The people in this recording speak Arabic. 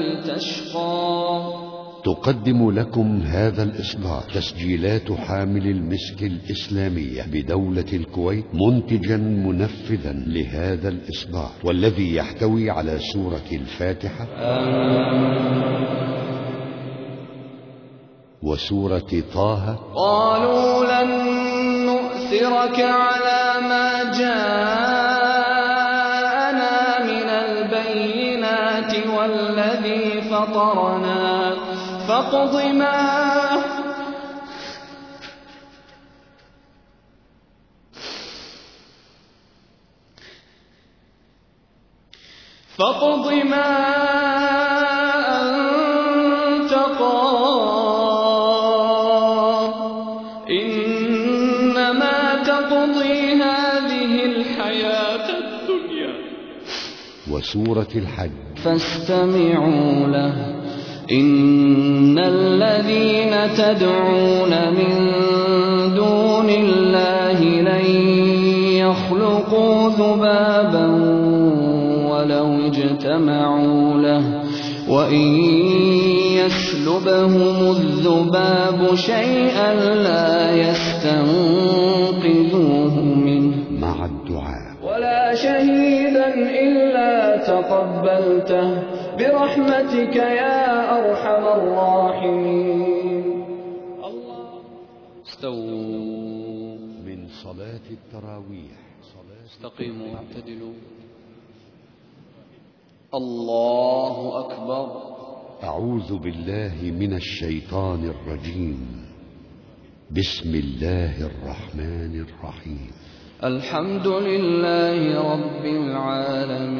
لتشقى. تقدم لكم هذا الإصدار تسجيلات حامل المسك الإسلامية بدولة الكويت منتجا منفذا لهذا الإصدار والذي يحتوي على سورة الفاتحة وسورة طه. قالوا لن نؤثرك على ما جاءنا والذي فطرنا. فاقض ما فاقض ما وسورة الحج. فاستمعوا له. إن الذين تدعون من دون الله لن يخلقوا ذبابا ولو اجتمعوا له. وإن يسلبهم الذباب شيئا لا يستنقذوه منه. مع الدعاء. ولا شهيدا إلا تقبلته. برحمتك يا أرحم الراحمين. الله استووا. من صلاة التراويح. استقيموا. واعتدلوا الله أكبر. أعوذ بالله من الشيطان الرجيم. بسم الله الرحمن الرحيم. الحمد لله رب العالمين.